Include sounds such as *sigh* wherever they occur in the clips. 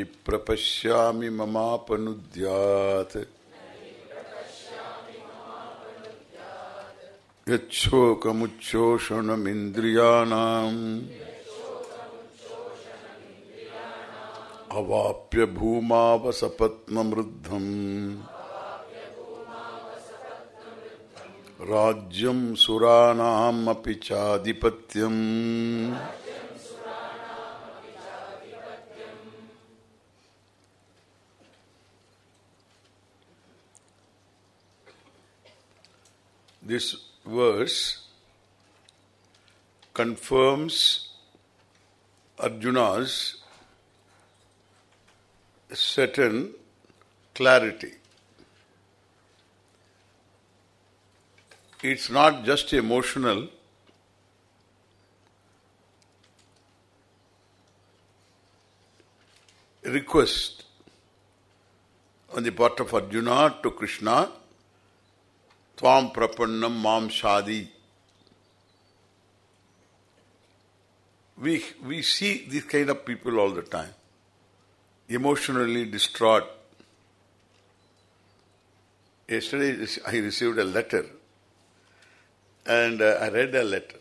हि प्रपश्यामि ममापनुद्यात्। यच्छोकमुच्छोषणमिन्द्रियाणाम्। अवाप्य भूमावसपत्नमृद्धम् राज्यं सुराणामपि चाधिपत्यम्। This verse confirms Arjuna's certain clarity. It's not just emotional, request on the part of Arjuna to Krishna Tvam prapannam mam shadi. We, we see these kind of people all the time. Emotionally distraught. Yesterday I received a letter and uh, I read a letter.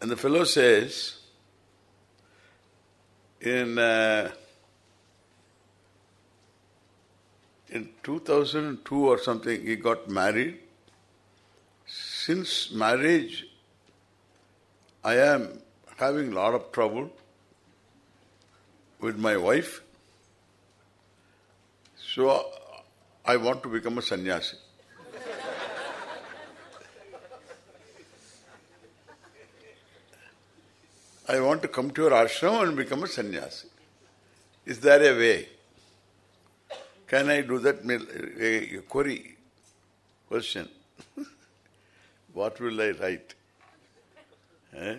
And the fellow says, in uh, in 2002 or something, he got married. Since marriage, I am having a lot of trouble with my wife. So, I want to become a sannyasi. I want to come to your ashram and become a sannyasi. Is there a way? Can I do that? A query, question. *laughs* what will I write? Eh?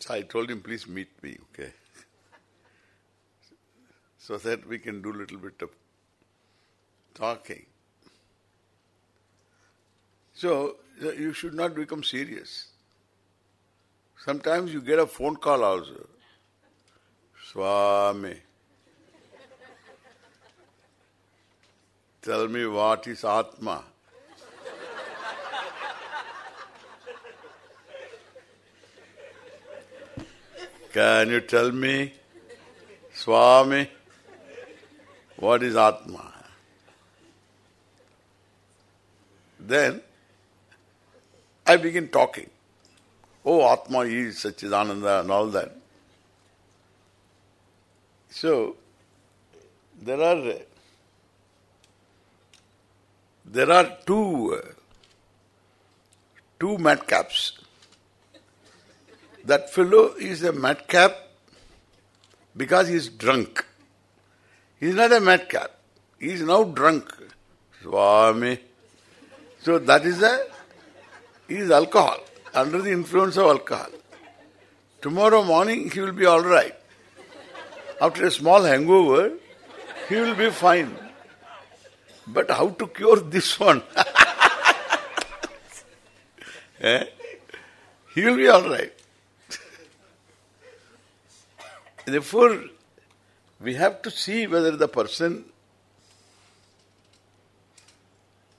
So I told him, please meet me, okay? *laughs* So that we can do a little bit of talking. So you should not become serious. Sometimes you get a phone call also. Swami. Tell me what is Atma. Can you tell me, Swami, what is Atma? Then I begin talking. Oh, Atma is Sachidananda and all that. So, there are there are two two madcaps. That fellow is a madcap because he is drunk. He is not a madcap. He is now drunk. Swami. So that is a he is alcohol, under the influence of alcohol. Tomorrow morning he will be all right. After a small hangover, he will be fine. But how to cure this one? *laughs* eh? He will be all right. Therefore, we have to see whether the person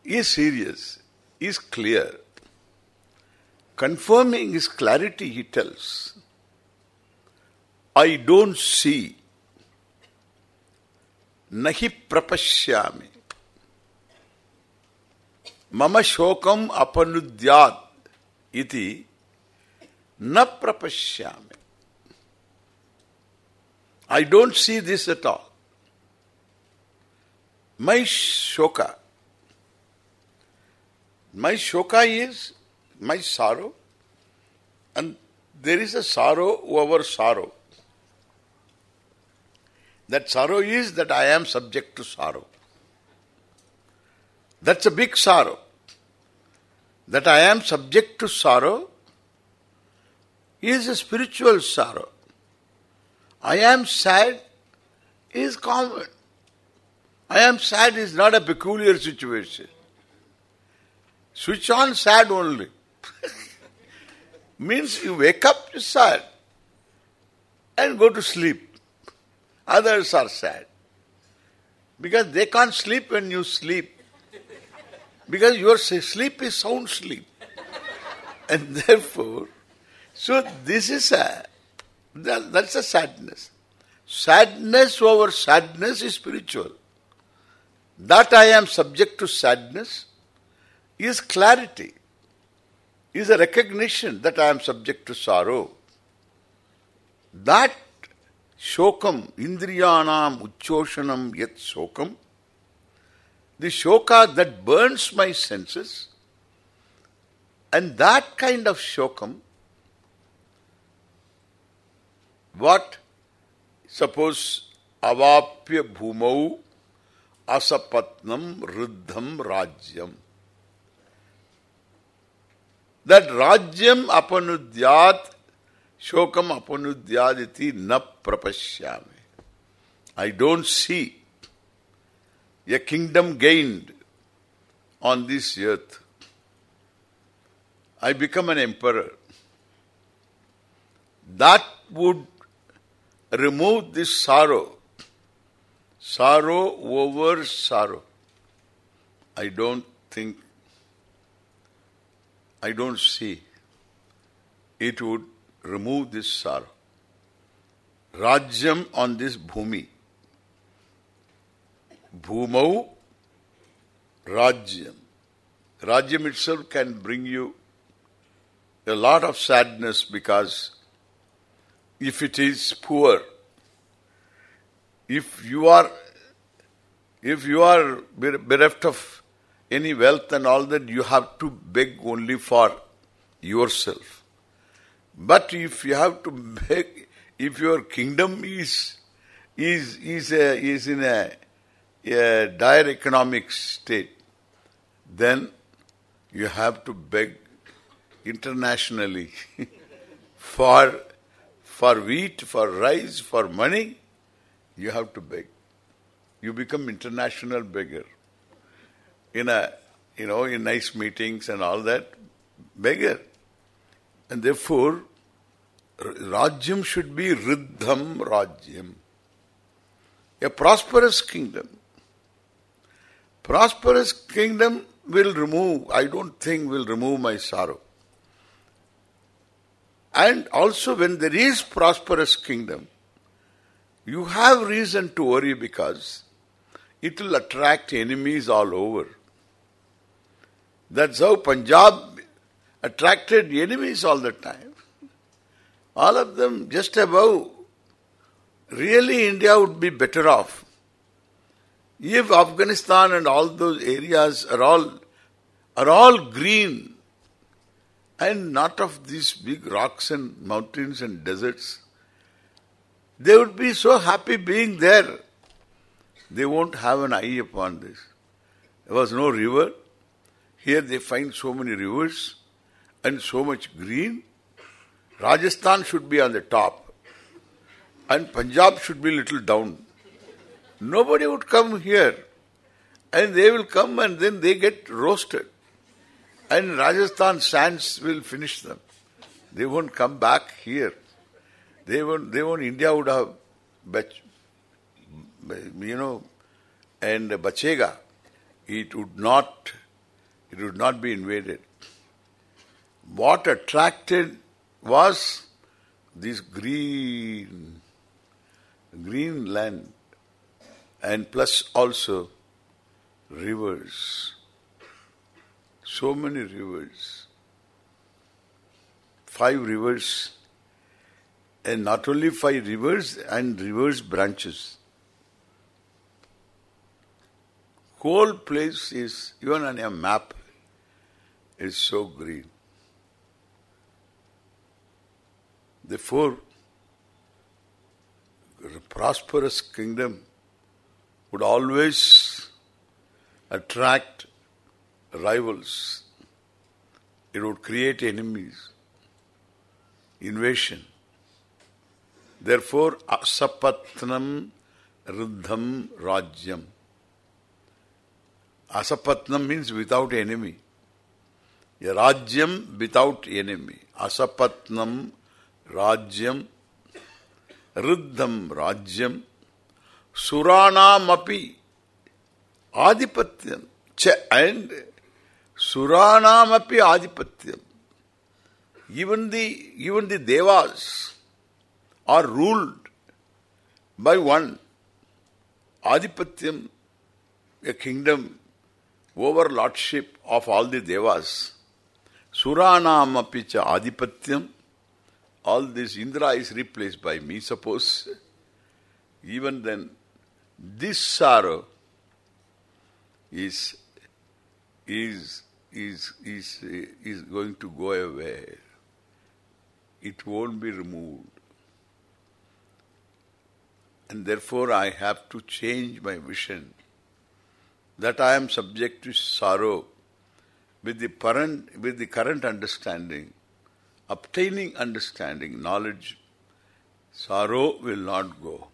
is serious, is clear. Confirming his clarity, he tells, I don't see, nahi prapashyami. Mama shokam apanudyat iti na prapashyami. I don't see this at all. My shoka, my shoka is my sorrow and there is a sorrow over sorrow. That sorrow is that I am subject to sorrow. That's a big sorrow. That I am subject to sorrow is a spiritual sorrow. I am sad is common. I am sad is not a peculiar situation. Switch on sad only. *laughs* Means you wake up to sad and go to sleep. Others are sad. Because they can't sleep when you sleep. Because your sleep is sound sleep. *laughs* And therefore, so this is a, that's a sadness. Sadness over sadness is spiritual. That I am subject to sadness is clarity, is a recognition that I am subject to sorrow. That shokam, indriyanam uchoshanam yet shokam, the shoka that burns my senses, and that kind of shokam, what? Suppose avapya bhumau asapatnam riddham rajyam. That rajyam apanudyat shokam apanudyaditi na prapashyami. I don't see a kingdom gained on this earth. I become an emperor. That would remove this sorrow. Sorrow over sorrow. I don't think, I don't see it would remove this sorrow. Rajyam on this bhumi Bhumau Rajyam. Rajyam itself can bring you a lot of sadness because if it is poor, if you are if you are bereft of any wealth and all that, you have to beg only for yourself. But if you have to beg, if your kingdom is is is in a a dire economic state, then you have to beg internationally *laughs* for for wheat, for rice, for money, you have to beg. You become international beggar. In a, you know, in nice meetings and all that, beggar. And therefore, Rajyam should be Riddham Rajyam. A prosperous kingdom. Prosperous kingdom will remove, I don't think will remove my sorrow. And also when there is prosperous kingdom, you have reason to worry because it will attract enemies all over. That's how Punjab attracted enemies all the time. All of them just above. Really India would be better off if Afghanistan and all those areas are all are all green and not of these big rocks and mountains and deserts, they would be so happy being there. They won't have an eye upon this. There was no river. Here they find so many rivers and so much green. Rajasthan should be on the top and Punjab should be little down. Nobody would come here. And they will come and then they get roasted. And Rajasthan sands will finish them. They won't come back here. They won't, they won't, India would have, you know, and Bachega, it would not, it would not be invaded. What attracted was this green, green land and plus also rivers. So many rivers. Five rivers and not only five rivers and rivers branches. Whole place is, even on a map, is so green. Therefore, prosperous kingdom would always attract rivals. It would create enemies, invasion. Therefore, asapatnam riddham rajyam. Asapatnam means without enemy. A rajyam without enemy. Asapatnam rajyam riddham rajyam suranam api adipatyam cha and suranam api adipatyam even the even the devas are ruled by one adipatyam a kingdom over lordship of all the devas suranam api cha adipatyam all this Indra is replaced by me suppose even then this sorrow is is is is uh, is going to go away. It won't be removed. And therefore I have to change my vision that I am subject to sorrow with the current with the current understanding, obtaining understanding, knowledge, sorrow will not go.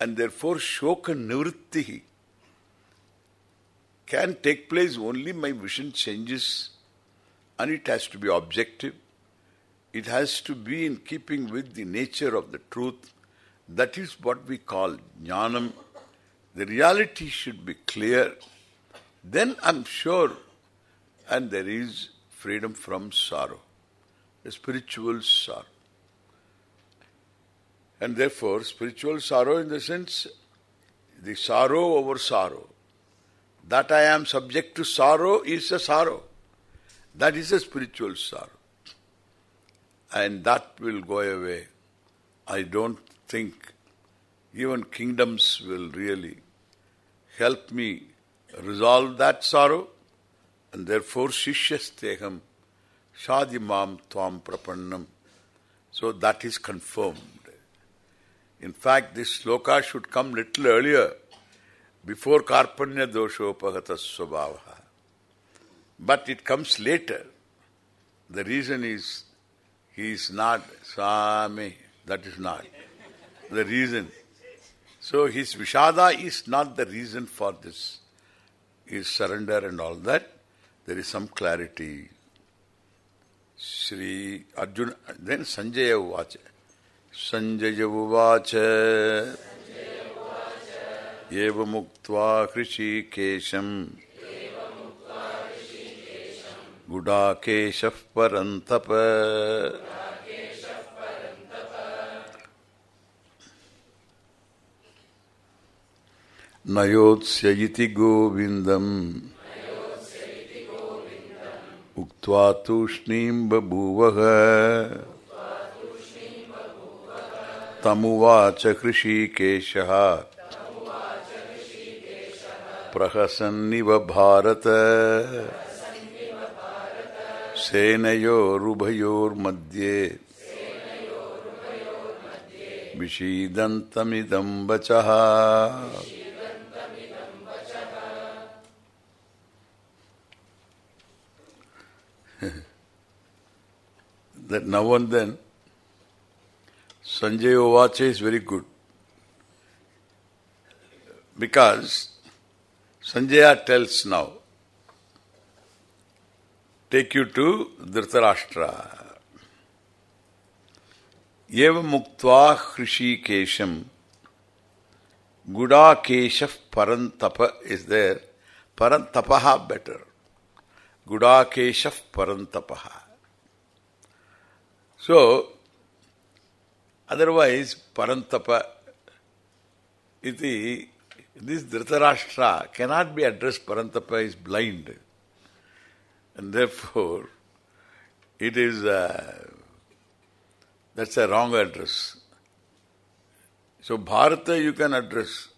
And therefore shoka nivritti can take place only my vision changes and it has to be objective. It has to be in keeping with the nature of the truth. That is what we call jnanam. The reality should be clear. Then I'm sure and there is freedom from sorrow, spiritual sorrow. And therefore, spiritual sorrow in the sense, the sorrow over sorrow. That I am subject to sorrow is a sorrow. That is a spiritual sorrow. And that will go away. I don't think even kingdoms will really help me resolve that sorrow. And therefore, shishyasteham shadimam tvam prapannam. So that is confirmed. In fact, this sloka should come little earlier before Karpanya Doshopagata Swabhava. But it comes later. The reason is he is not Swami. That is not the reason. So his Vishada is not the reason for this. His surrender and all that. There is some clarity. Sri Arjuna, then Sanjaya Uvacha. Sanjaya Uvacha. एवमुक्त्वा कृषिकेशम् गुडाकेशः परन्तप नयोत्स्य इति गोविन्दम्। उक्त्वा तूष्णीम् बभूवः। तमुवाच कृषिकेशः। प्रहसन्निव भारत। सेनयोरुभयोर्मध्ये। विषीदन्तमिदम् वचः। *laughs* That now and then Sanjay Uvacha is very good because Sanjaya tells now, take you to Dhritarashtra. Eva muktva hrishikesham Gudakeshav parantapa is there. Parantapaha better. Guda Gudakeshav parantapaha. So, otherwise, parantapa iti this Dhritarashtra cannot be addressed, Parantapa is blind. And therefore, it is uh, That's a wrong address. So Bharata you can address.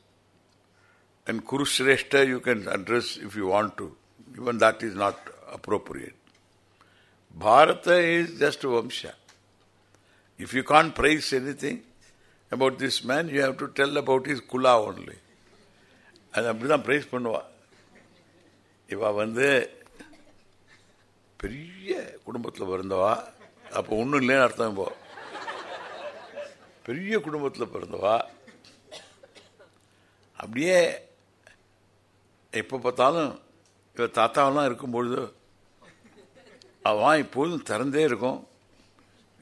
And Kurushreshta you can address if you want to. Even that is not appropriate. Bharata is just Vamsha. If you can't praise anything about this man, you have to tell about his kula only. அது அப்படிதான் price பண்ணுவா. இவ வந்து பெரிய குடும்பத்தில் பிறந்தவா. அப்போ ஒன்றும் இல்லைன்னு அர்த்தம் இப்போ. பெரிய குடும்பத்தில் பிறந்தவா. அப்படியே எப்போ பார்த்தாலும் இவ தாத்தாவெல்லாம் இருக்கும்பொழுது அவன் இப்போதும் திறந்தே இருக்கும்.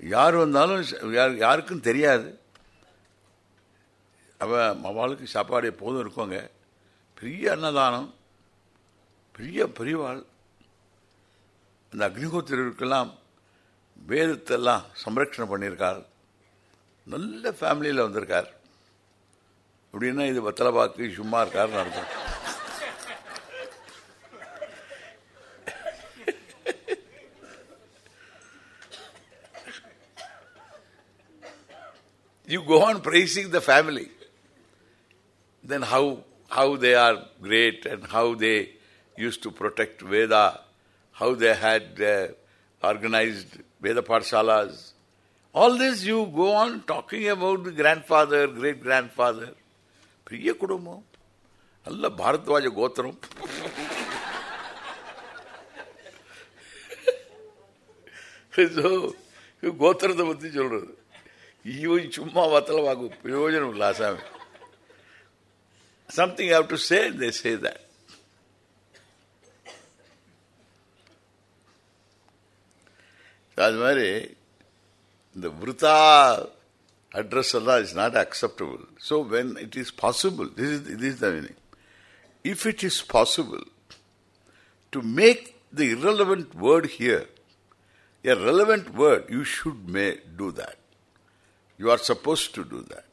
யார் வந்தாலும் யார் யாருக்கும் தெரியாது. அவன் அவளுக்கு சாப்பாடு எப்போதும் இருக்கோங்க. பெரிய அன்னதானம் பெரிய பெரியவாள் அந்த அக்னிகோத்திரருக்கெல்லாம் வேதத்தெல்லாம் சம்ரட்சணை பண்ணியிருக்காள் நல்ல ஃபேமிலியில் வந்திருக்கார். அப்படின்னா இது வத்தலபாக்கு சும்மா இருக்காருன்னு அர்த்தம். You go on praising the family. Then how how they are great and how they used to protect Veda, how they had uh, organized Veda Pathashalas. All this you go on talking about the grandfather, great-grandfather. Priya Kudumo. Allah Bharatwaja Gotram. *laughs* so, you Gothra the Mati Children. வத்தல வாக்கு பிரயோஜனம் இல்லை ஆசாமி something you have to say, they say that. அது மாதிரி இந்த விருத்தா address எல்லாம் is not acceptable so when it is possible this is this is the meaning. If it is possible to make the irrelevant word here a relevant word, you should may do that. You are supposed to do that.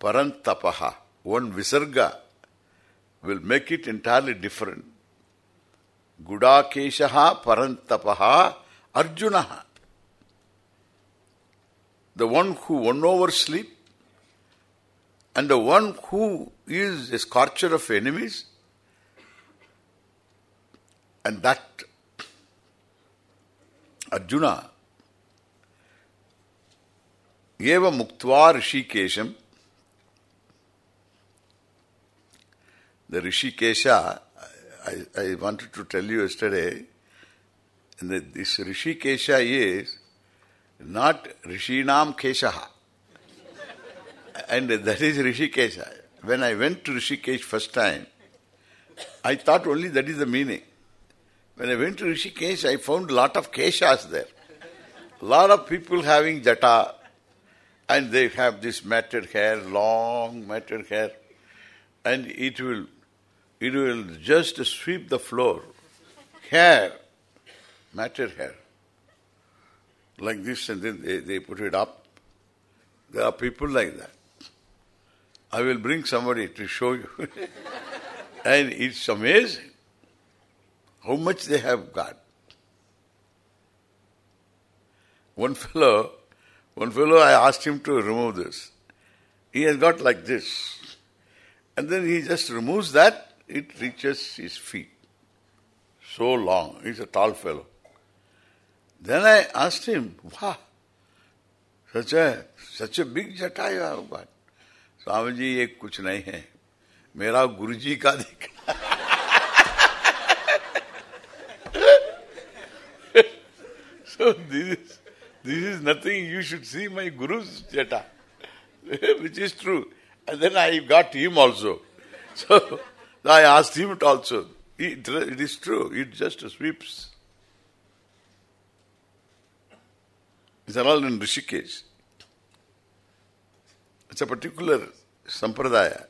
Parantapaha, one visarga will make it entirely different. Gudakeshaha parantapaha arjunaha. The one who won over sleep and the one who is a scorcher of enemies and that Arjuna eva muktva rishikesham the Rishikesha, I, I wanted to tell you yesterday, that this Rishikesha is not Rishinam Keshaha. And that is Rishikesha. When I went to Rishikesh first time, I thought only that is the meaning. When I went to Rishikesh, I found a lot of Keshas there. Lot of people having jata, and they have this matted hair, long matted hair, and it will it will just sweep the floor. Hair, matted hair. Like this and then they, they put it up. There are people like that. I will bring somebody to show you. *laughs* and it's amazing how much they have got. One fellow, one fellow, I asked him to remove this. He has got like this. And then he just removes that, it reaches his feet. So long. He's a tall fellow. Then I asked him, wow, such a, such a big jata you have got. Swamiji, ye kuch nahi hai. Mera Guruji ka dekhna. *laughs* so this this is nothing you should see my guru's jata *laughs* which is true and then I got him also *laughs* so I asked him it also it, it is true it just sweeps These are all in Rishikesh. It's a particular sampradaya.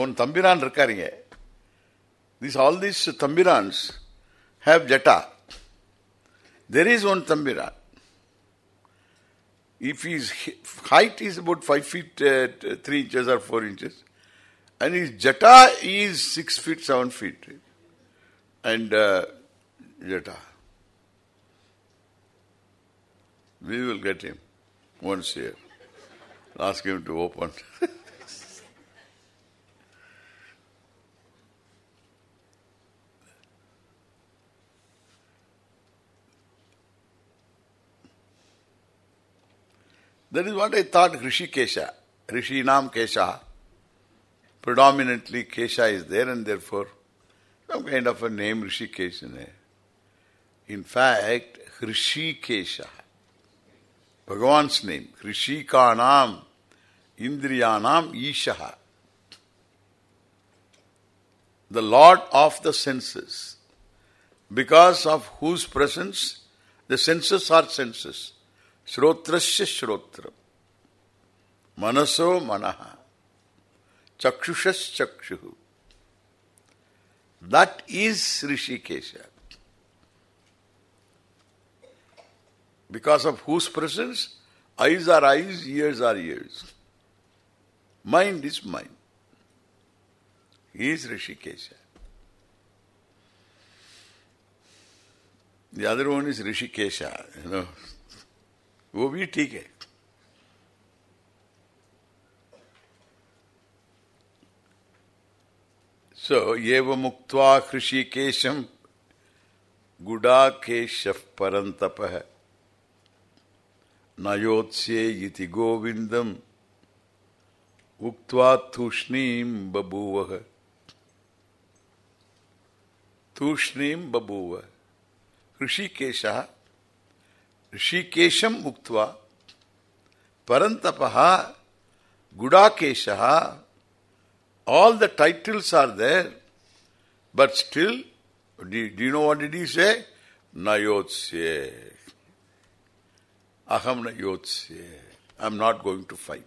One தம்பிரான் இருக்காருங்க These all these tambirans have jata. there is one tambiran. If his height is about five feet uh, three inches or four inches, and his jata is six feet seven feet, and uh, jata. We will get him once here. Ask him to open. *laughs* that is what I thought Rishi Kesha. Rishi Nam Kesha. Predominantly Kesha is there and therefore some kind of a name Rishi Kesha. In fact, Rishi Kesha. Bhagavan's name. Rishi Rishikanam Indriyanam Ishaha. The Lord of the senses. Because of whose presence the senses are senses. श्रोत्र श्रोत्र मनसो मन। चक्षुष चक्षु। That is Hrishikesh because of whose presence is are is ears are ears mind is mind is Hrishikesh The other one is Rishikesha, you know, वो भी ठीक है। सो ये एव मुक्त्वा हृषिकेशम गुडाकेश परंतप नयोत्स्ये इति गोविंदम उक्त्वा तूष्णीम बभूव। तूष्णीम बभूव। ऋषिकेशः ऋषिकेशम उक्त्वा परंतपः Gudakesha, all the titles are there, but still, do, do you know what did he say? Nayotsye. Aham nayotsye. I'm not going to fight.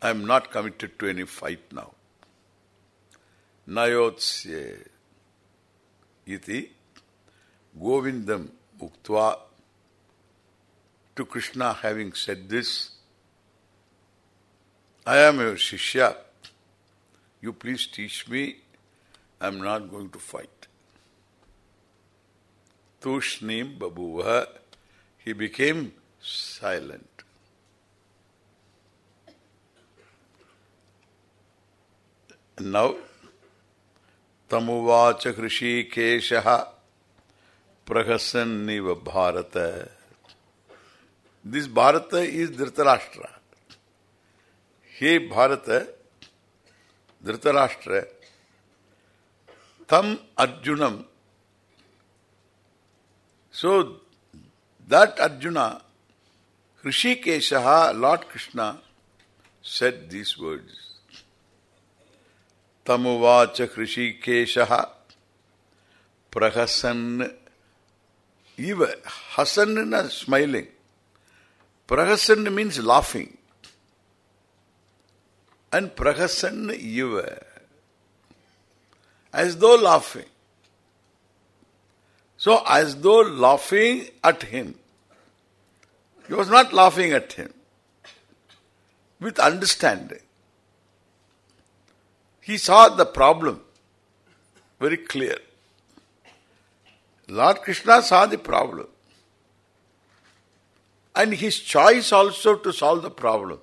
I'm not committed to any fight now. Nayotsye. Iti Govindam Uktva to Krishna having said this, I am your Shishya. You please teach me. I am not going to fight. Tushnim Babuha. He became silent. now, Tamuvacha Hrishikeshaha प्रहसन Bharat. This Bharat is Dhritarashtra. हे भारत, धृतराष्ट्र, तम Arjun so that Arjun Hrishikesh lord Krishna said these words तमुवाच ऋषिकेश प्रहसन Eva. Hasan smiling. Prahasan means laughing. And prahasan eva. As though laughing. So as though laughing at him. He was not laughing at him. With understanding. He saw the problem very clear. Lord Krishna saw the problem. And his choice also to solve the problem.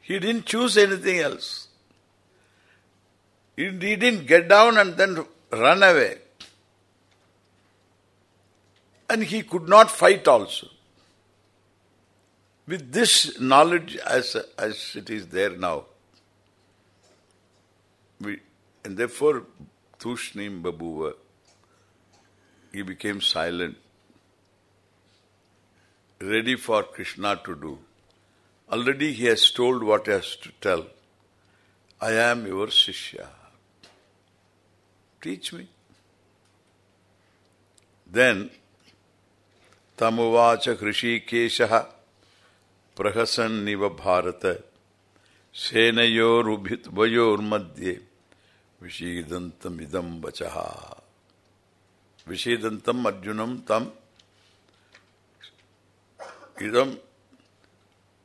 He didn't choose anything else. He didn't get down and then run away. And he could not fight also. With this knowledge as as it is there now, we, and therefore, Tushnim Babuva, he became silent, ready for Krishna to do. Already he has told what he has to tell. I am your Shishya. Teach me. Then, Tamuvacha Hrishikeshaha Prahasanniva Bharata Senayorubhayor Vishidantam idam vachaha. Vishidantam Arjunam tam idam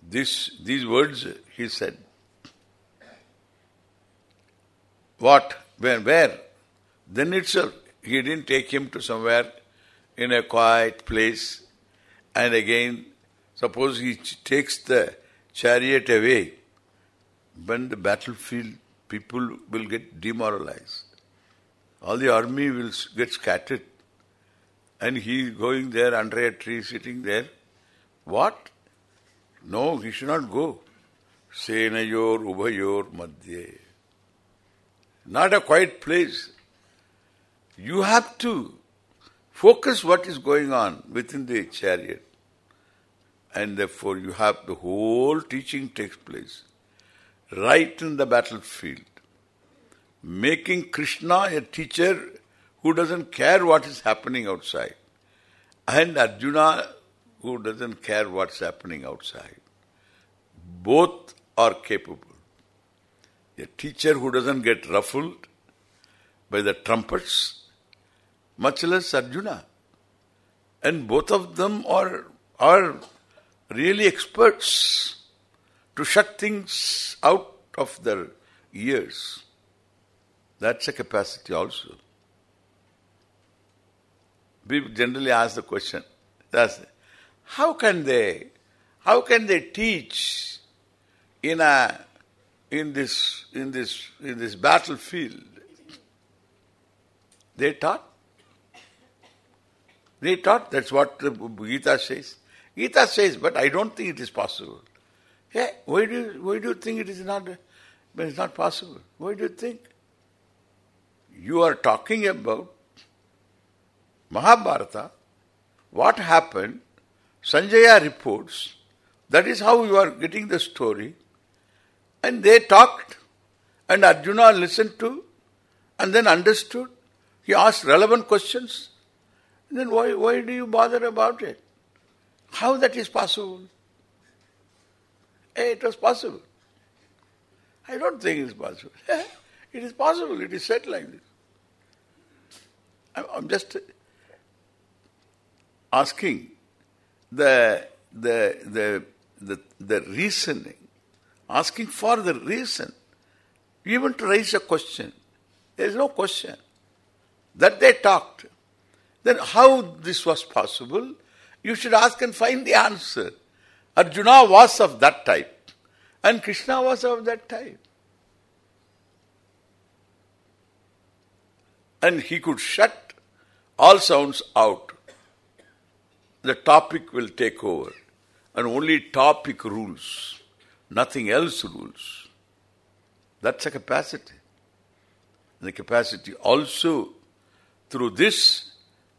this these words he said. What? Where? Where? Then itself he didn't take him to somewhere in a quiet place and again suppose he takes the chariot away when the battlefield people will get demoralized. All the army will get scattered and he is going there under a tree sitting there. What? No, he should not go. Senayor Ubhayor Madhye. Not a quiet place. You have to focus what is going on within the chariot. And therefore you have the whole teaching takes place right in the battlefield. Making Krishna a teacher who doesn't care what is happening outside. And Arjuna who doesn't care what's happening outside. Both are capable. A teacher who doesn't get ruffled by the trumpets, much less Arjuna. And both of them are are really experts to shut things out of their ears. That's a capacity also. People generally ask the question, that's, how can they, how can they teach in a, in this, in this, in this battlefield? They taught. They taught, that's what the Gita says. Gita says, but I don't think it is possible. Yeah, why do you, why do you think it is not, it's not possible? Why do you think? You are talking about Mahabharata, what happened, Sanjaya reports, that is how you are getting the story, and they talked, and Arjuna listened to, and then understood. He asked relevant questions. And then why, why do you bother about it? How that is possible? Hey, it was possible. I don't think it is possible. *laughs* it is possible. It is said like this. I'm just asking the the the the, the reasoning, asking for the reason, even to raise a question. There is no question. That they talked. Then how this was possible, you should ask and find the answer. Arjuna was of that type. And Krishna was of that type. And he could shut all sounds out. The topic will take over. And only topic rules. Nothing else rules. That's a capacity. And the capacity also through this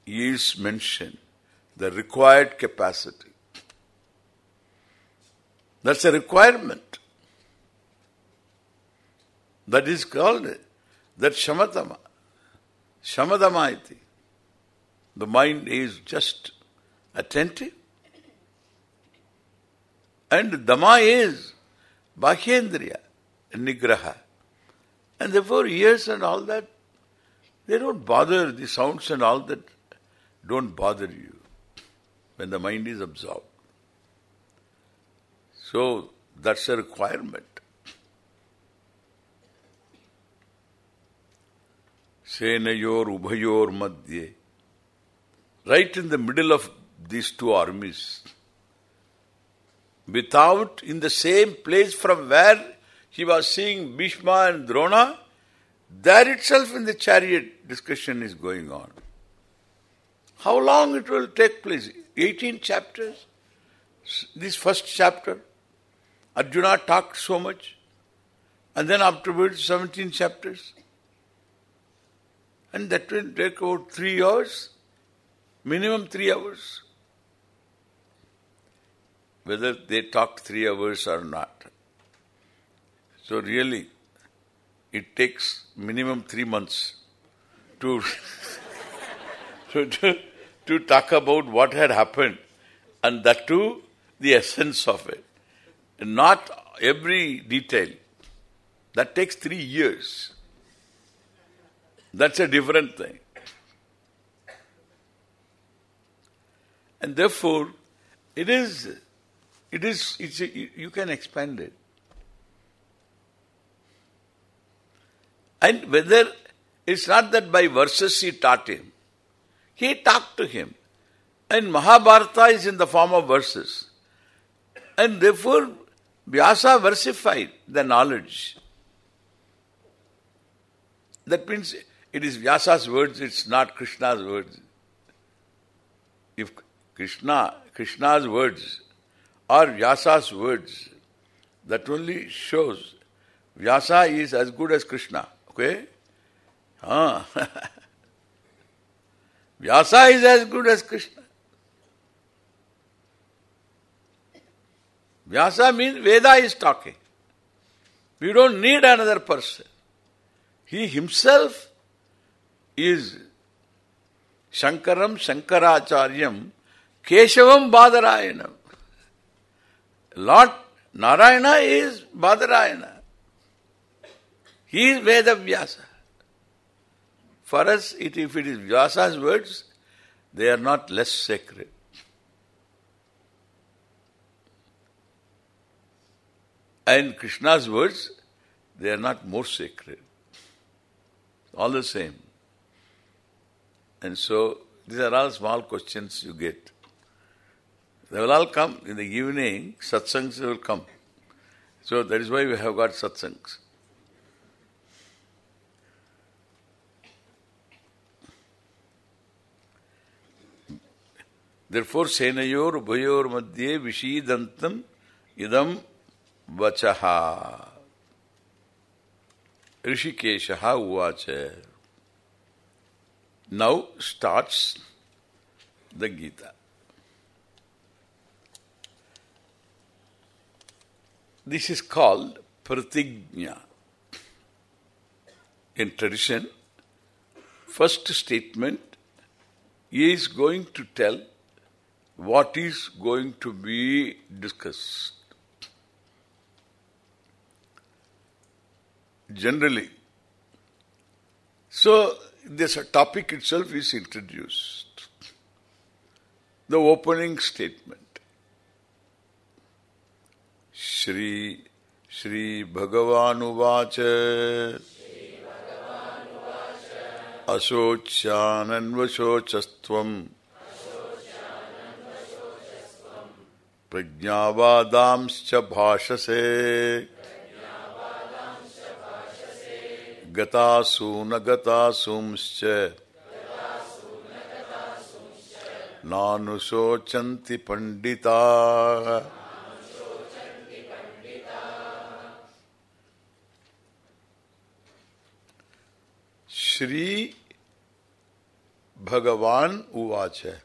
is mentioned. The required capacity. That's a requirement. That is called that shamatama. Shamadama iti. The mind is just attentive. And dama is bhakhyendriya, nigraha. And therefore ears and all that, they don't bother, the sounds and all that don't bother you when the mind is absorbed. So that's a requirement. Senayor Ubhayor Madhye. Right in the middle of these two armies. Without, in the same place from where he was seeing Bhishma and Drona, there itself in the chariot discussion is going on. How long it will take place? 18 chapters? This first chapter? Arjuna talked so much. And then afterwards 17 chapters. And that will take about three hours. Minimum three hours. Whether they talked three hours or not. So really, it takes minimum three months to, *laughs* to, to, to talk about what had happened and that too the essence of it. Not every detail. That takes three years. That's a different thing. And therefore, it is, it is, it's a, you can expand it. And whether It's not that by verses he taught him. He talked to him. And Mahabharata is in the form of verses. And therefore, Vyasa versified the knowledge. That means it is Vyasa's words, it's not Krishna's words. If Krishna, Krishna's words or Vyasa's words, that only shows Vyasa is as good as Krishna. Okay? Ah. *laughs* Vyasa is as good as Krishna. Vyasa means Veda is talking. We don't need another person. He himself is Shankaram Shankaracharyam Keshavam Badarayanam. Lord Narayana is Badarayana. He is Vedavyasa. For us, it, if it is Vyasa's words, they are not less sacred. And Krishna's words, they are not more sacred. All the same. And so, these are all small questions you get. They will all come in the evening, satsangs will come. So that is why we have got satsangs. Therefore, senayorubhayor madhye vishidantam idam vachaha. Rishikeshaha uvacha. Now starts the Gita. This is called pratigna. In tradition, first statement is going to tell what is going to be discussed. Generally. So, this topic itself is introduced. The opening statement. Shri Shri भगवानुवाच। अशोच्यानन्वशोचस्त्वम्। प्रज्ञावादांश्च भाषसे। गतासूनगतासूंश्च। नानुशोचन्ति पण्डिताः श्री भगवान उवाच है।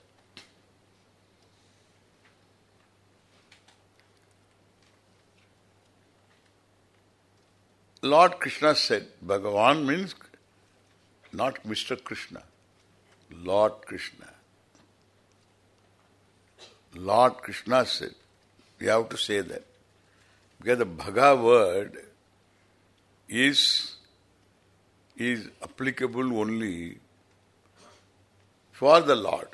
Lord Krishna said Bhagwan means not mister Krishna lord Krishna lord Krishna said you have to say that because the Bhaga word is is applicable only for the Lord.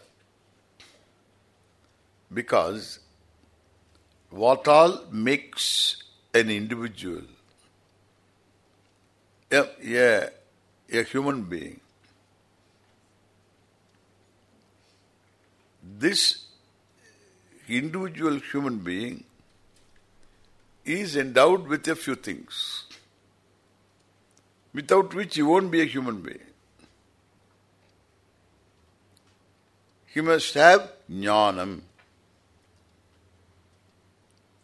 Because what all makes an individual a, a, a human being. This individual human being is endowed with a few things, without which he won't be a human being. He must have jnanam.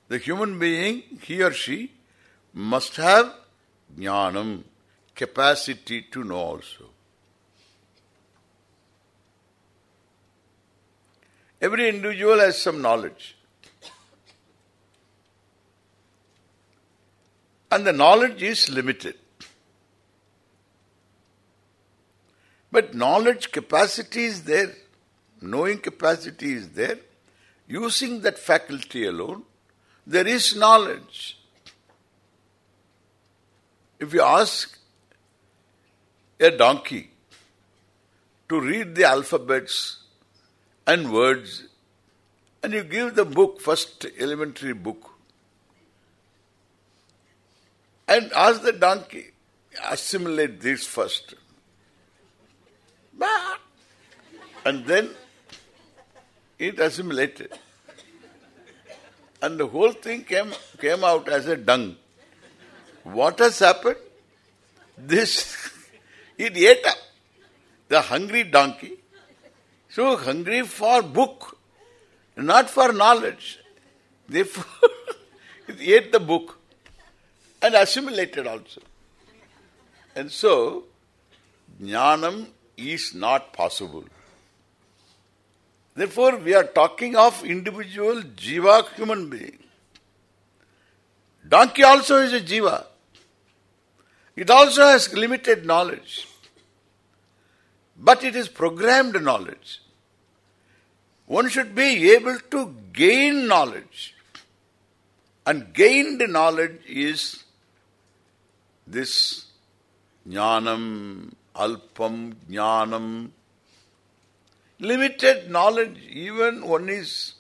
The human being, he or she, must have jnanam, capacity to know also. Every individual has some knowledge. And the knowledge is limited. But knowledge capacity is there. Knowing capacity is there. Using that faculty alone, there is knowledge. If you ask a donkey to read the alphabets and words and you give the book, first elementary book and ask the donkey, assimilate this first. Bah, and then it assimilated. And the whole thing came came out as a dung. What has happened? This, *laughs* it ate up the hungry donkey. So hungry for book, not for knowledge. Therefore, *laughs* it ate the book and assimilated also. And so, jnanam is not possible. Therefore, we are talking of individual jiva human being. Donkey also is a jiva. It also has limited knowledge. But it is programmed knowledge. One should be able to gain knowledge. And gained knowledge is this jnanam, alpam, jnanam. Limited knowledge, even one is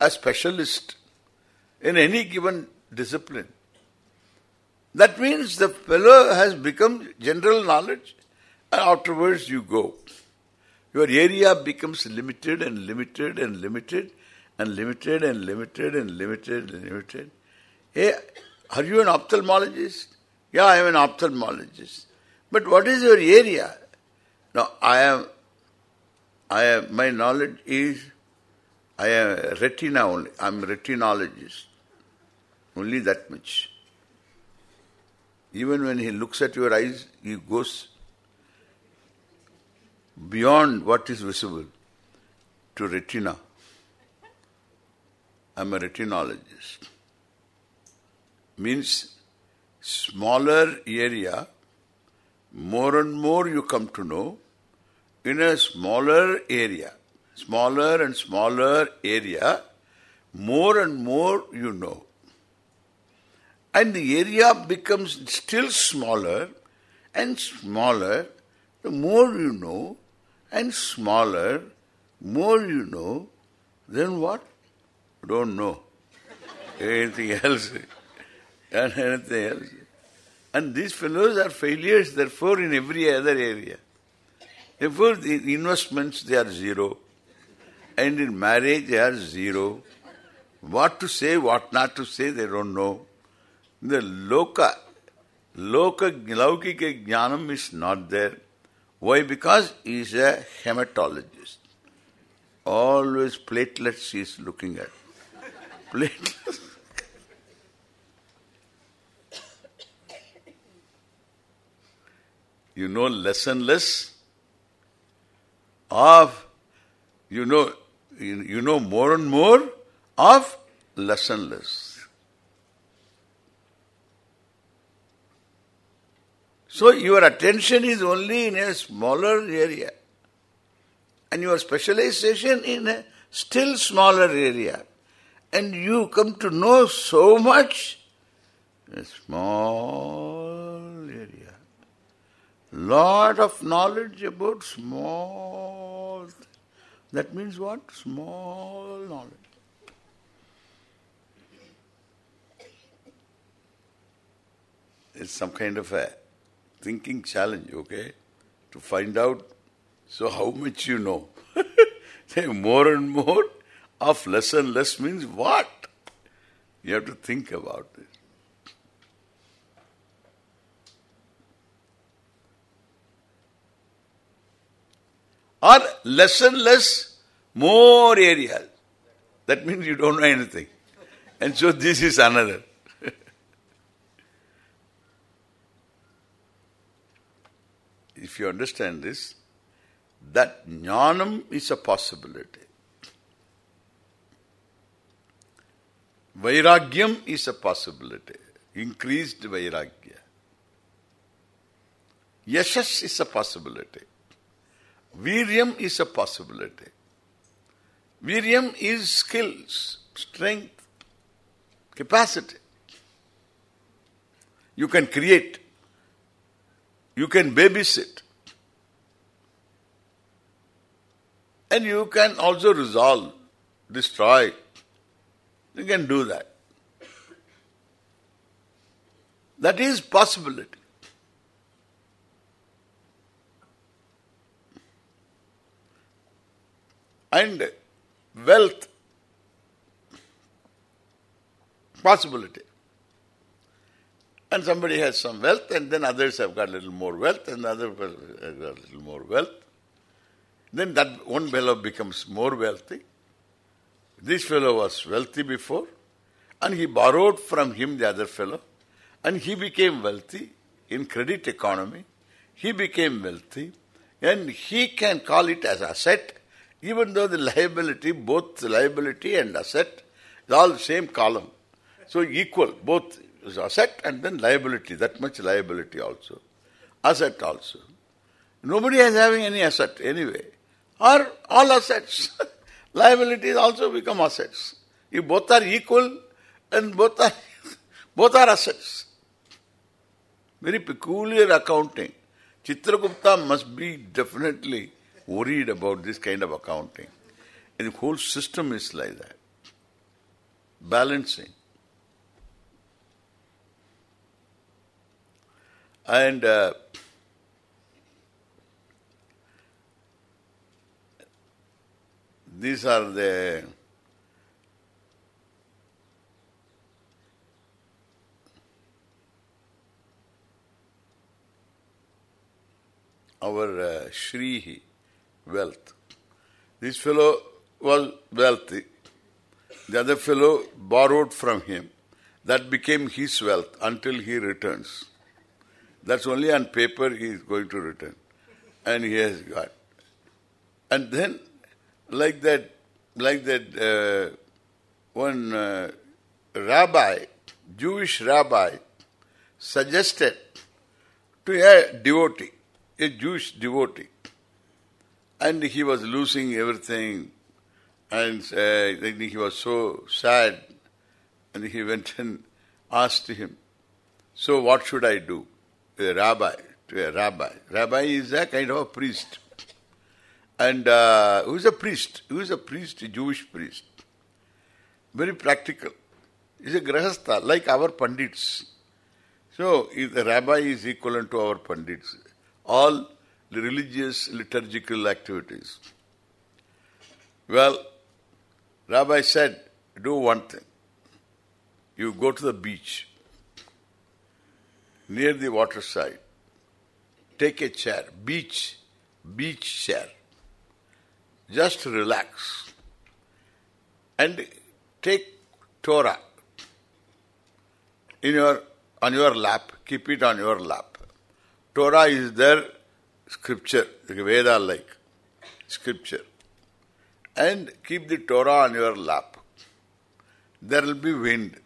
a specialist in any given discipline. That means the fellow has become general knowledge and afterwards you go. Your area becomes limited and limited and limited and limited and limited and limited and limited. Hey, are you an ophthalmologist? Yeah, I am an ophthalmologist. But what is your area? No, I am, I am, my knowledge is, I am retina only. I am retinologist. Only that much. Even when he looks at your eyes, he goes beyond what is visible to retina. I'm a retinologist. Means smaller area, more and more you come to know in a smaller area. Smaller and smaller area, more and more you know. And the area becomes still smaller and smaller. The more you know and smaller, more you know, then what? Don't know. *laughs* anything else. *laughs* anything else. And these fellows are failures, therefore, in every other area. Therefore, the investments, they are zero. And in marriage, they are zero. What to say, what not to say, they don't know. The loka, loka, laukika jnanam is not there. Why? Because he is a hematologist. Always platelets he is looking at. *laughs* Platelets. You know lessonless of, you know, you know more and more of lessonless. So your attention is only in a smaller area. And your specialization in a still smaller area. And you come to know so much small. Lot of knowledge about small. That means what? Small knowledge. It's some kind of a thinking challenge, okay? To find out, so how much you know. *laughs* Say more and more of less and less means what? You have to think about it. Or less and less, more areas. That means you don't know anything. And so this is another. *laughs* if you understand this, that jnanam is a possibility. Vairagyam is a possibility. Increased vairagya. Yashas is a possibility. Viryam is a possibility. Viryam is skills, strength, capacity. You can create. You can babysit. And you can also resolve, destroy. You can do that. That is possibility. And wealth possibility. And somebody has some wealth and then others have got a little more wealth and the other have got a little more wealth. Then that one fellow becomes more wealthy. This fellow was wealthy before and he borrowed from him the other fellow and he became wealthy in credit economy. He became wealthy and he can call it as asset even though the liability, both liability and asset is all same column. So equal, both is asset and then liability, that much liability also. Asset also. Nobody is having any asset anyway. Or all assets. *laughs* Liabilities also become assets. If both are equal and both are *laughs* both are assets. Very peculiar accounting. Chitragupta must be definitely worried about this kind of accounting. And the whole system is like that. Balancing. And uh, these are the our uh, Shrihi, wealth. This fellow was wealthy. The other fellow borrowed from him. That became his wealth until he returns. That's only on paper he is going to return. And he has got. And then, like that, like that uh, one uh, rabbi, Jewish rabbi, suggested to a devotee, a Jewish devotee, and he was losing everything, and uh, he was so sad, and he *laughs* went and asked him, so what should I do? a rabbi, to a rabbi. Rabbi is a kind of a priest. And uh, who is a priest? Who is a priest? A Jewish priest. Very practical. He's a grahastha, like our pandits. So, if the rabbi is equivalent to our pandits. All religious, liturgical activities. Well, rabbi said, do one thing. You go to the beach near the waterside. Take a chair, beach, beach chair. Just relax. And take Torah in your on your lap. Keep it on your lap. Torah is their scripture, Veda like scripture. And keep the Torah on your lap. There will be wind.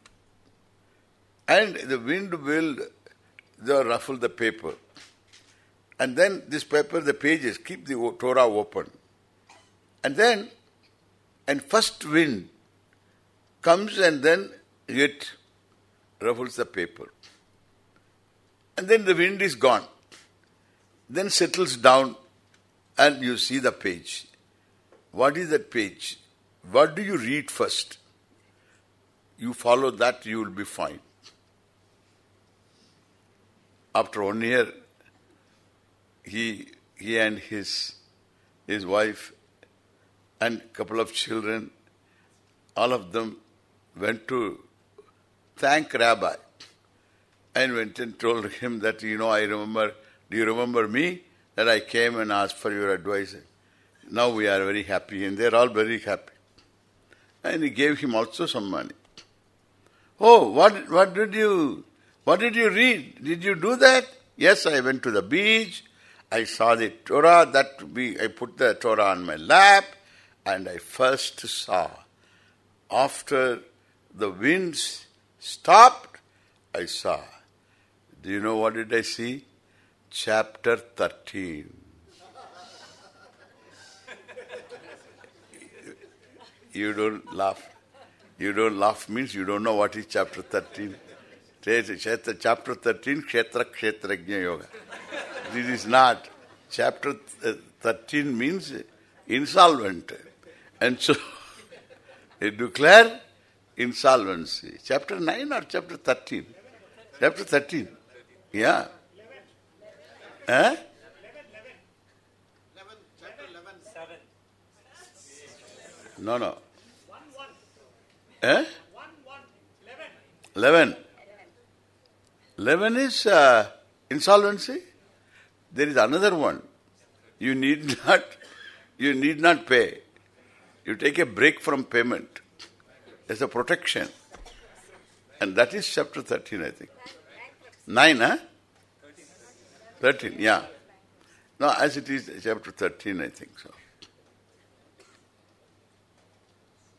And the wind will ruffle the paper. And then this paper, the pages, keep the Torah open. And then, and first wind comes and then it ruffles the paper. And then the wind is gone. Then settles down and you see the page. What is that page? What do you read first? You follow that, you will be fine. After one year, he he and his his wife and couple of children, all of them went to thank Rabbi and went and told him that, you know, I remember, do you remember me? That I came and asked for your advice. Now we are very happy and they're all very happy. And he gave him also some money. Oh, what what did you what did you read? Did you do that? Yes, I went to the beach. I saw the Torah. That we, I put the Torah on my lap. And I first saw, after the winds stopped, I saw. Do you know what did I see? Chapter 13. you don't laugh. You don't laugh means you don't know what is chapter 13 chapter 13, Kshetra Kshetrajna Yoga. This is not. Chapter uh, 13 means insolvent. And so, you declare insolvency. Chapter 9 or chapter 13? Chapter 13. Yeah. Huh? No, no. Eh? 11. 11 is uh, insolvency. There is another one. You need *laughs* not, you need not pay. You take a break from payment. As a protection. And that is chapter 13, I think. 9, huh? 13, yeah. No, as it is chapter 13, I think so.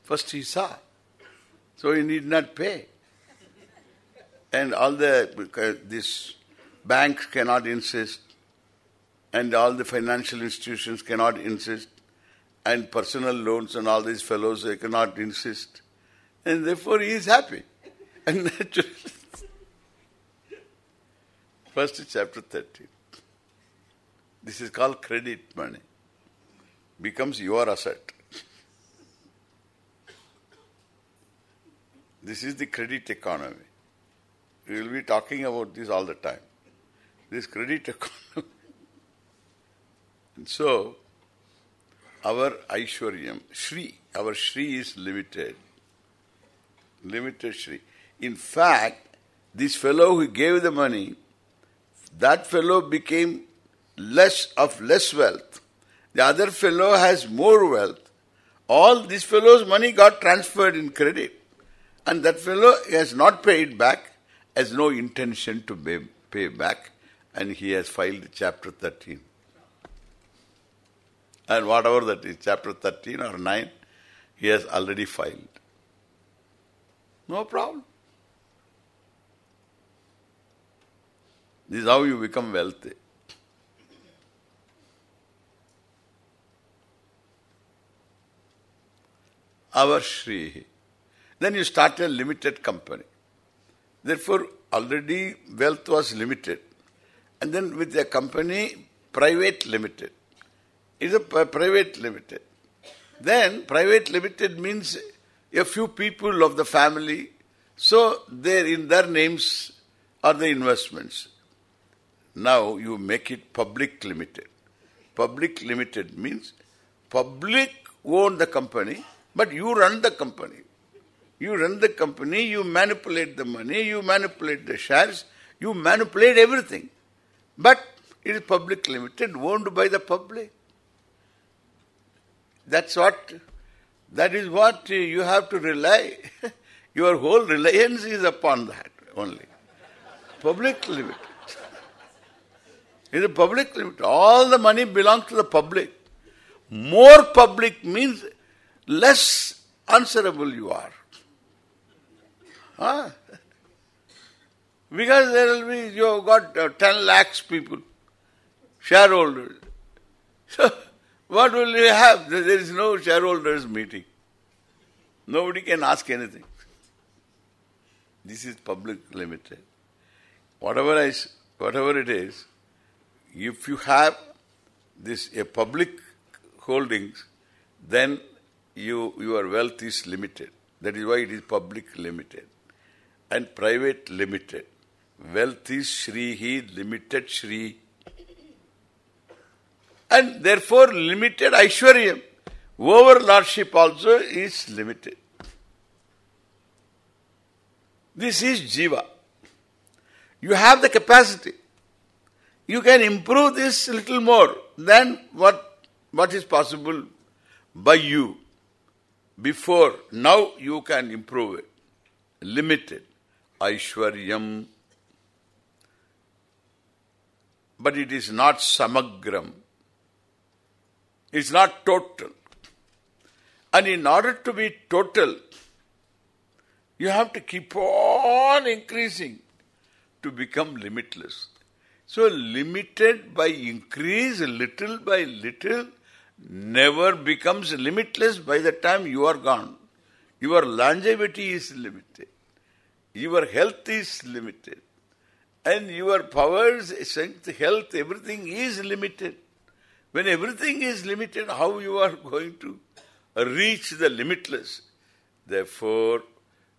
First he saw. So he need not pay. And all the, this banks cannot insist, and all the financial institutions cannot insist, and personal loans and all these fellows, they cannot insist. And therefore he is happy. And *laughs* naturally, first chapter 13. This is called credit money. Becomes your asset. This is the credit economy. We will be talking about this all the time. This credit *laughs* economy. and so, our Aishwaryam, Shri, our Shri is limited. Limited Shri. In fact, this fellow who gave the money, that fellow became less of less wealth. The other fellow has more wealth. All this fellow's money got transferred in credit. And that fellow has not paid back, has no intention to pay, pay back, and he has filed chapter 13. And whatever that is, chapter 13 or 9, he has already filed. No problem. This is how you become wealthy. Our Shri. Then you start a limited company. Therefore, already wealth was limited. And then with a company, private limited. It's a private limited. Then private limited means a few people of the family. So there in their names are the investments. Now you make it public limited. Public limited means public own the company, but you run the company. You run the company, you manipulate the money, you manipulate the shares, you manipulate everything. But it is public limited, owned by the public. That's what, that is what you have to rely. *laughs* Your whole reliance is upon that only. Public limited. Is a public limit. All the money belongs to the public. More public means less answerable you are. Huh? Because there will be, you have got uh, 10 lakhs people, shareholders. *laughs* So, what will you have? There is no shareholders meeting. Nobody can ask anything. This is public limited. Whatever I, whatever it is, if you have this a public holdings, then you your wealth is limited. That is why it is public limited and private limited. Wealth is Shrihi, limited Shri. And therefore limited Aishwaryam. Overlordship also is limited. This is Jiva. You have the capacity. You can improve this little more than what what is possible by you. Before, now you can improve it. Limited. Aishwaryam. But it is not samagram. It's not total. And in order to be total, you have to keep on increasing to become limitless. So limited by increase, little by little, never becomes limitless by the time you are gone. Your longevity is limited. Your health is limited. And your powers, strength, health, everything is limited. When everything is limited, how you are going to reach the limitless? Therefore,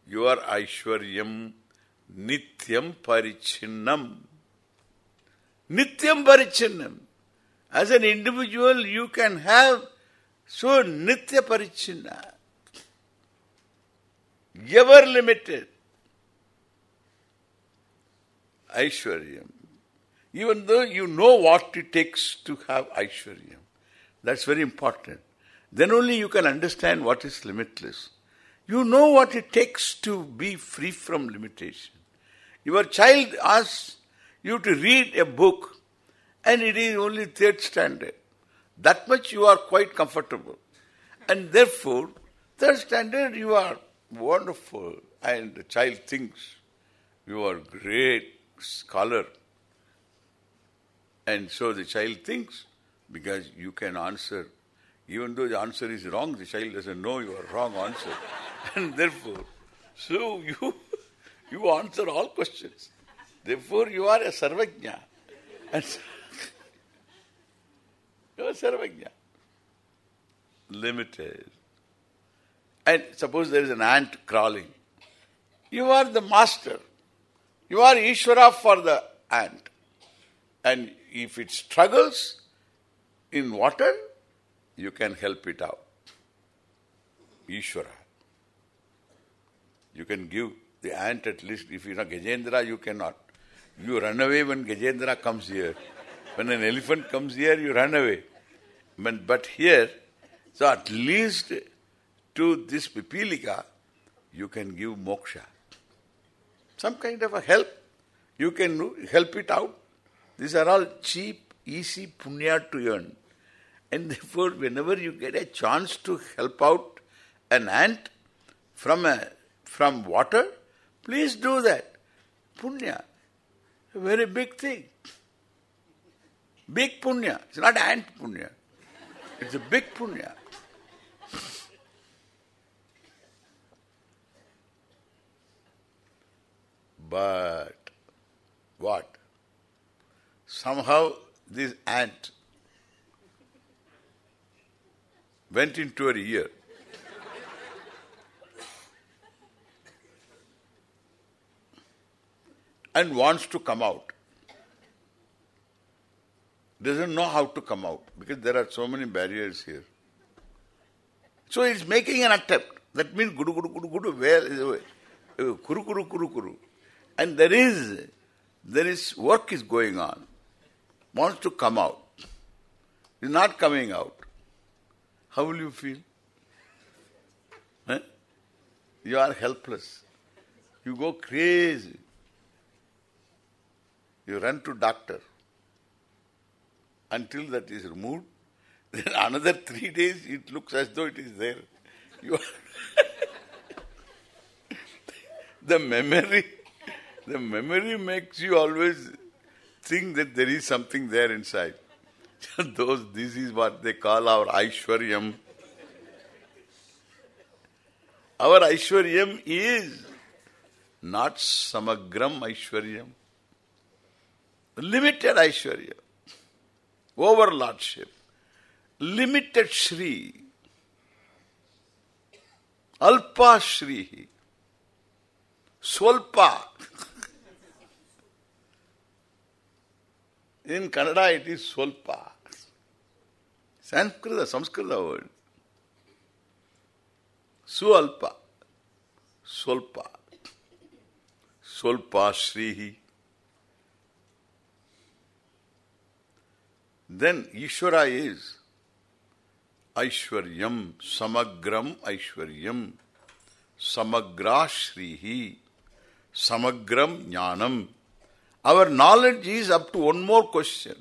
your Aishwaryam Nityam Parichinnam. Nityam Parichinnam. As an individual, you can have So nitya parichinna. Ever limited. Aishwaryam. Even though you know what it takes to have Aishwaryam. That's very important. Then only you can understand what is limitless. You know what it takes to be free from limitation. Your child asks you to read a book and it is only third standard. That much you are quite comfortable. And therefore, third standard you are wonderful and the child thinks you are great scholar. And so the child thinks because you can answer. Even though the answer is wrong, the child doesn't know your wrong answer. *laughs* and therefore, so you *laughs* you answer all questions. Therefore, you are a sarvajna. You are sarvajna. Limited. And suppose there is an ant crawling. You are the master. You are Ishvara for the ant. And if it struggles in water, you can help it out. Ishvara. You can give the ant at least, if you know Gajendra, you cannot. You run away when Gajendra comes here. When an elephant comes here, you run away. But, but here, so at least to this Pipilika, you can give moksha. Some kind of a help. You can help it out. These are all cheap, easy punya to earn. And therefore, whenever you get a chance to help out an ant from a from water, please do that. Punya. A very big thing. Big punya. It's not ant punya. It's a big punya. But what? Somehow this ant went into her ear. And wants to come out. Doesn't know how to come out because there are so many barriers here. So it's making an attempt. That means guru guru guru guru where is kuru kuru kuru kuru. And there is there is work is going on. Wants to come out. Is not coming out. How will you feel? You are helpless. You go crazy. You run to doctor. Until that is removed, *laughs* then another three days it looks as though it is there. You *laughs* the memory, the memory makes you always think that there is something there inside. *laughs* Those, this is what they call our Aishwaryam. Our Aishwaryam is not Samagram Aishwaryam. Limited Aishwarya. Overlordship. Limited Shri. Alpa Shri. Swalpa. In Kannada it is Swalpa. Sanskrit, Samskrita word. Sualpa. Swalpa. Swalpa Shrihi. Then Ishvara is Aishwaryam, Samagram Aishwaryam, Samagra Shrihi, Samagram Jnanam. Our knowledge is up to one more question.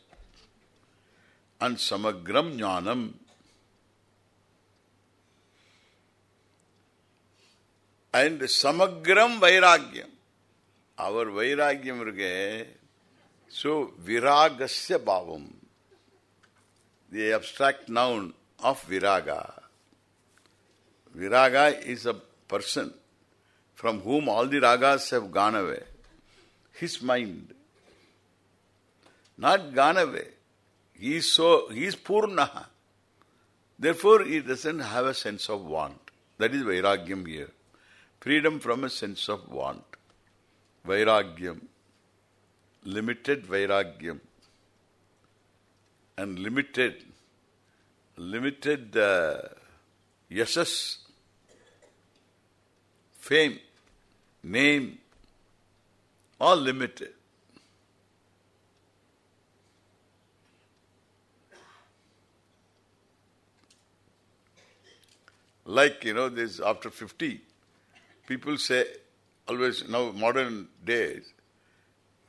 And Samagram Jnanam. And Samagram Vairagyam. Our Vairagyam irge. So Viragasya Bhavam. The abstract noun of viraga. Viraga is a person from whom all the ragas have gone away. His mind. Not gone away. He is so, he is purnaha. Therefore, he doesn't have a sense of want. That is vairagyam here. Freedom from a sense of want. Vairagyam. Limited vairagyam and limited limited uh, fame, name, all limited. Like, you know, this after 50, people say, always, now modern days,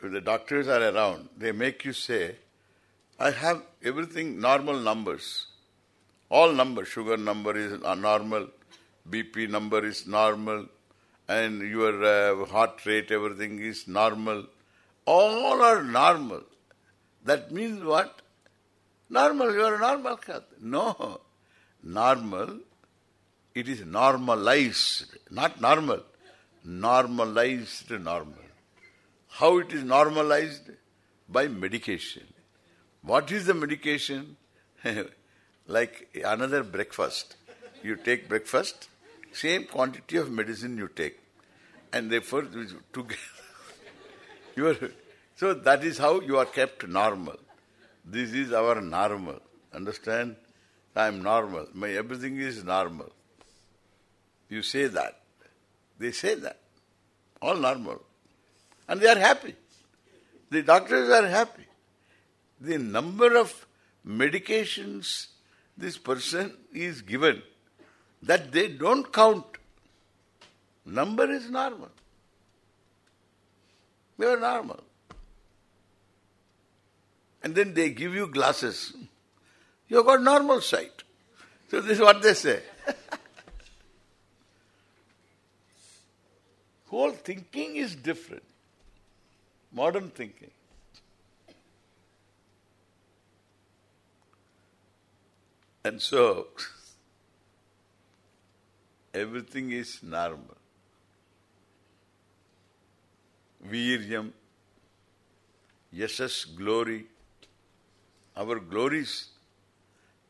if the doctors are around, they make you say, I have everything normal numbers. All numbers, sugar number is normal, BP number is normal, and your uh, heart rate, everything is normal. All are normal. That means what? Normal, you are normal health. No. Normal it is normalized, not normal. Normalized normal. How it is normalized? By medication. What is the medication? *laughs* like another breakfast. You take breakfast, same quantity of medicine you take. And therefore, *laughs* together, you are, so that is how you are kept normal. This is our normal. Understand? I am normal. My everything is normal. You say that. They say that. All normal. And they are happy. The doctors are happy. The number of medications this person is given, that they don't count. Number is normal. They are normal. And then they give you glasses. You have got normal sight. So this is what they say. *laughs* Whole thinking is different. Modern thinking. And so, everything is normal. Viryam, yashas, glory. Our glories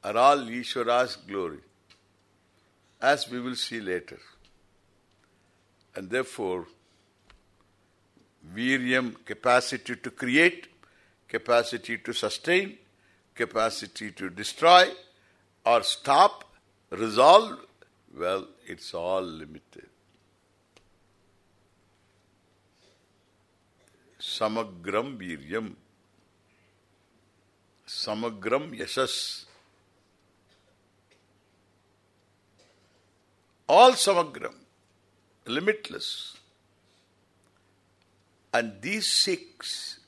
are all Ishvara's glory, as we will see later. And therefore, viryam, capacity to create, capacity to sustain, capacity to destroy or stop, resolve, well, it's all limited. Samagram viryam, samagram yashas. All samagram limitless. And these six,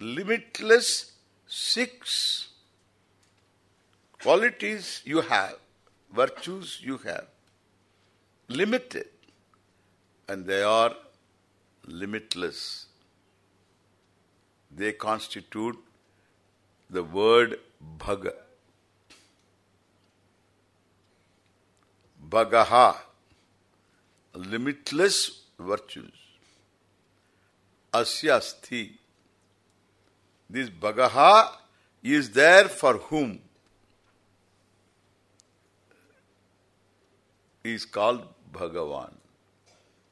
limitless six qualities you have, virtues you have, limited, and they are limitless. They constitute the word bhaga. Bhagaha limitless virtues. Asyasthi. This Bhagaha is there for whom? Is called Bhagavan.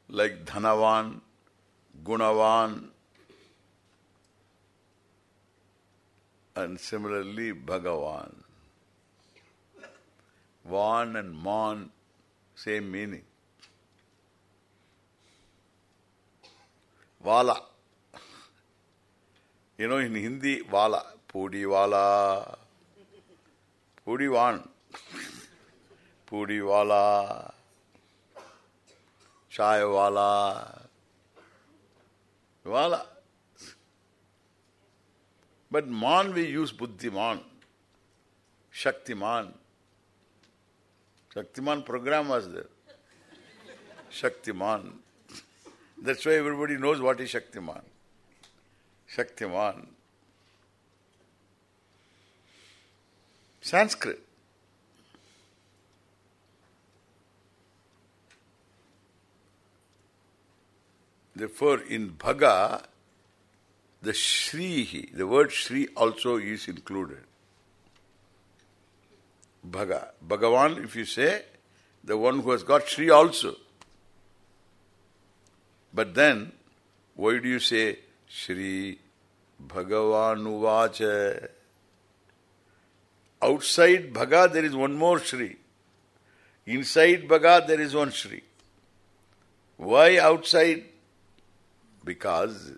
Like Dhanavan, Gunavan, and similarly Bhagavan. Van and Man, same meaning. Wala. You know, in Hindi, Wala. Pudi Wala. Pudi Wan. पूरी वाला चाय वाला वाला but मान we use बुद्धिमान Shaktimaan Shaktimaan program was there Shaktimaan that's why everybody knows what is Shaktimaan Shaktimaan Sanskrit Therefore, in Bhaga, the Shri, the word Shri also is included. Bhaga. Bhagavan, if you say, the one who has got Shri also. But then, why do you say Shri Bhagavan outside Bhaga there is one more Shri. Inside Bhaga there is one Shri. Why outside? Because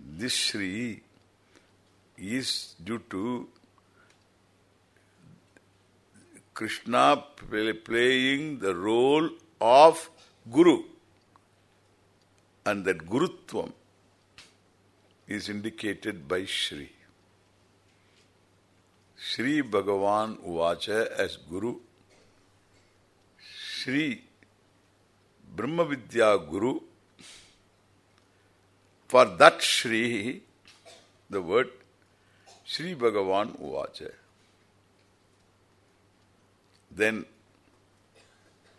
this Shri is due to Krishna playing the role of Guru. And that Gurutvam is indicated by Shri. Shri Bhagavan Uvacha as Guru. Shri Brahma Vidya Guru. For that Shri, the word Shri Bhagavan Uvacha. Then,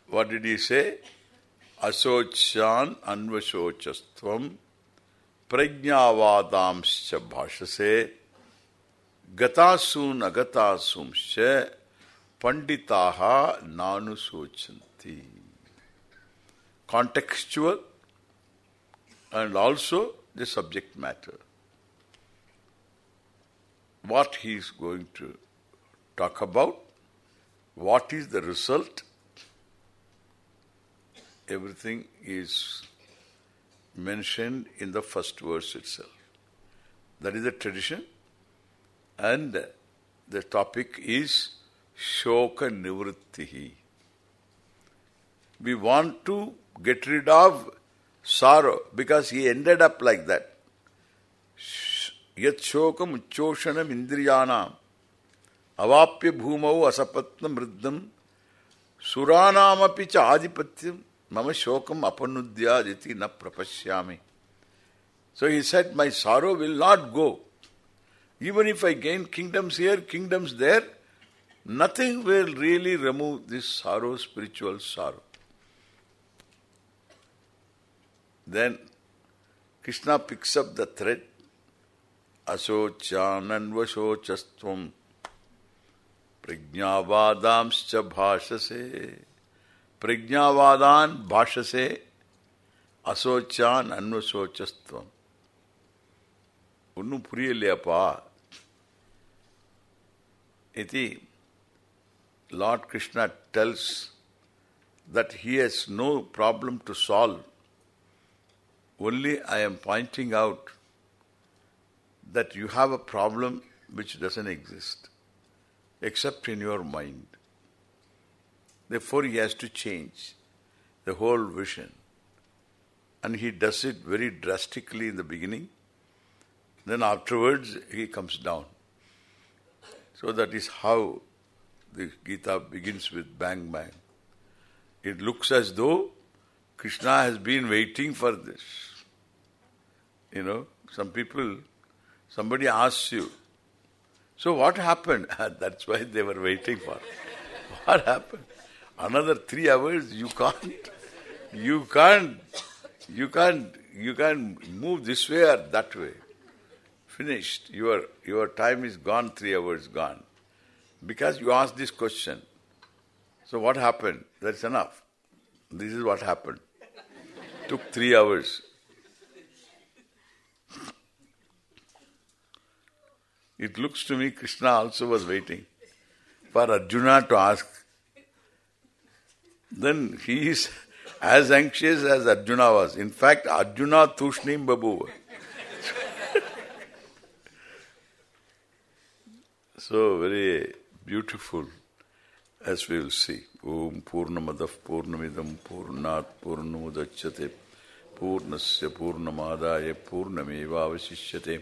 what did he say? Asochan anvasochastvam prajnavadamscha bhashase gatasun agatasumscha panditaha nanusochanti. Contextual and also the subject matter. What he is going to talk about, what is the result, everything is mentioned in the first verse itself. That is the tradition and the topic is Shoka Nivrittihi. We want to get rid of sorrow because he ended up like that. Yat shokam uchoshanam indriyanam avapya bhumau asapatnam riddham suranamapi cha adipatyam mama shokam apanudyaditi na prapashyami. So he said, my sorrow will not go. Even if I gain kingdoms here, kingdoms there, nothing will really remove this sorrow, spiritual sorrow. Then Krishna picks up the thread. Asochananvasocastvam prajnavadamscha bhashase prajnavadan bhashase asochan anvasocastvam ஒன்னும் புரியலையாப்பா iti Lord Krishna tells that he has no problem to solve. Only I am pointing out that you have a problem which doesn't exist except in your mind. Therefore he has to change the whole vision. And he does it very drastically in the beginning. Then afterwards he comes down. So that is how the Gita begins with bang bang. It looks as though Krishna has been waiting for this. You know, some people, somebody asks you, so what happened? *laughs* That's why they were waiting for. *laughs* What happened? Another three hours you can't, you can't, you can't, you can't move this way or that way. Finished. Your your time is gone, three hours gone. Because you asked this question. So what happened? That's enough. This is what happened. Took three hours. It looks to me Krishna also was waiting for Arjuna to ask. Then he is as anxious as Arjuna was. In fact, Arjuna tushnim babu. so very beautiful as we will see. Om Purnamadav Purnamidam Purnat Purnamudachyate Purnasya Purnamadaya Purnameva Avasishyate